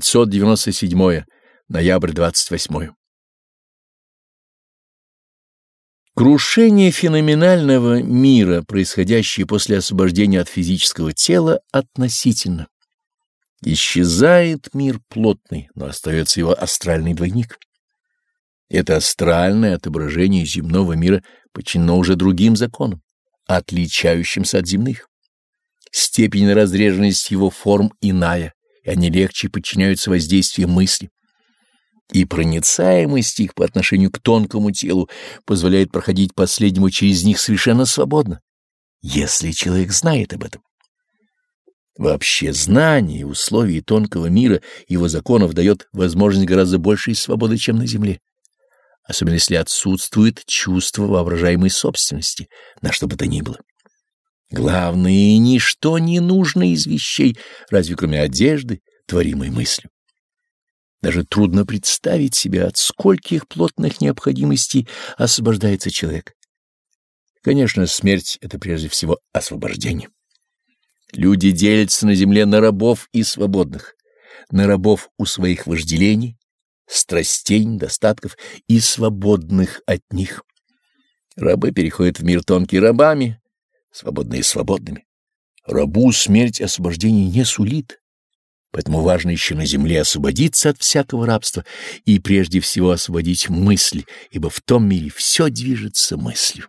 597. Ноябрь 28. Крушение феноменального мира, происходящее после освобождения от физического тела, относительно. Исчезает мир плотный, но остается его астральный двойник. Это астральное отображение земного мира подчинено уже другим законам, отличающимся от земных. Степень разреженности его форм иная, и они легче подчиняются воздействию мысли и проницаемость их по отношению к тонкому телу позволяет проходить последнему через них совершенно свободно, если человек знает об этом. Вообще знание и условия тонкого мира его законов дает возможность гораздо большей свободы, чем на Земле, особенно если отсутствует чувство воображаемой собственности на что бы то ни было. Главное, ничто не нужно из вещей, разве кроме одежды, творимой мыслью. Даже трудно представить себе, от скольких плотных необходимостей освобождается человек. Конечно, смерть — это прежде всего освобождение. Люди делятся на земле на рабов и свободных, на рабов у своих вожделений, страстей, недостатков и свободных от них. Рабы переходят в мир тонкий рабами, свободные свободными. Рабу смерть освобождения не сулит. Поэтому важно еще на земле освободиться от всякого рабства и прежде всего освободить мысль, ибо в том мире все движется мыслью.